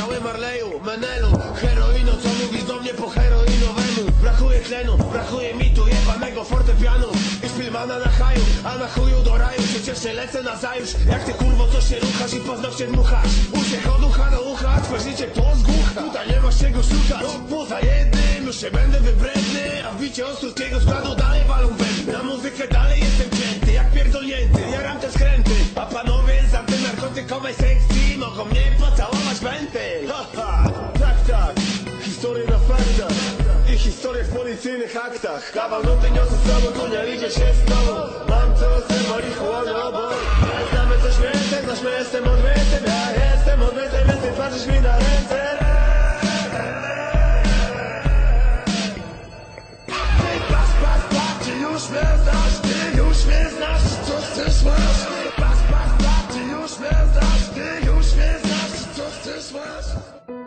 Białym Marleju, Menelu, heroino Co mówisz do mnie po heroinowemu? Brakuje tlenu, brakuje mitu Jebanego fortepianu. I Spielmana na haju A na chuju do raju, przecież nie lecę na zajutrz. Jak ty kurwo coś się ruchasz i paznokcie dmuchasz? Uciech od ucha do ucha, twoje życie to zgłucha. Tutaj nie masz czego szukać, no poza jednym Już się będę wybredny, a wbicie ostruskiego składu dalej Gangsti mogą mnie pocałować pęty ha, Tak, tak, historia na faktach I historia w policyjnych aktach. Kawał nuty niosę z sobą, konia liczy się z tobą. Mam co ze marihuany obok Znamy coś więcej, znasz my jestem odmytym Ja jestem odmytym, więc patrzysz mi na ręce. Ty patrz, patrz, patrz, już mnie znasz, ty już mnie us.